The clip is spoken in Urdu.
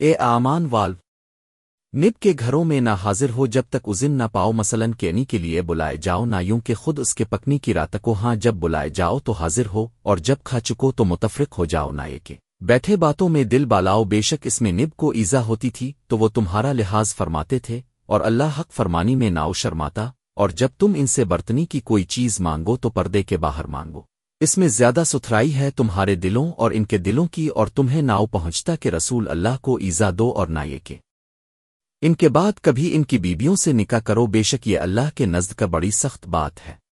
اے آمان والو، نب کے گھروں میں نہ حاضر ہو جب تک ازن نہ پاؤ، مثلاً کینی کے لیے بلائے جاؤ، نہ یوں کہ خود اس کے پکنی کی راتکو ہاں جب بلائے جاؤ تو حاضر ہو، اور جب کھا چکو تو متفرق ہو جاؤ، نہ یہ کہ بیٹھے باتوں میں دل بالاؤ، بے شک اس میں نب کو ایزا ہوتی تھی، تو وہ تمہارا لحاظ فرماتے تھے، اور اللہ حق فرمانی میں ناؤ شرماتا، اور جب تم ان سے برتنی کی کوئی چیز مانگو تو پردے کے باہر مانگو۔ اس میں زیادہ ستھرائی ہے تمہارے دلوں اور ان کے دلوں کی اور تمہیں ناؤ پہنچتا کہ رسول اللہ کو ایزا دو اور نہ یہ کہ۔ ان کے بعد کبھی ان کی بیبیوں سے نکاح کرو، بے شک یہ اللہ کے نزد کا بڑی سخت بات ہے۔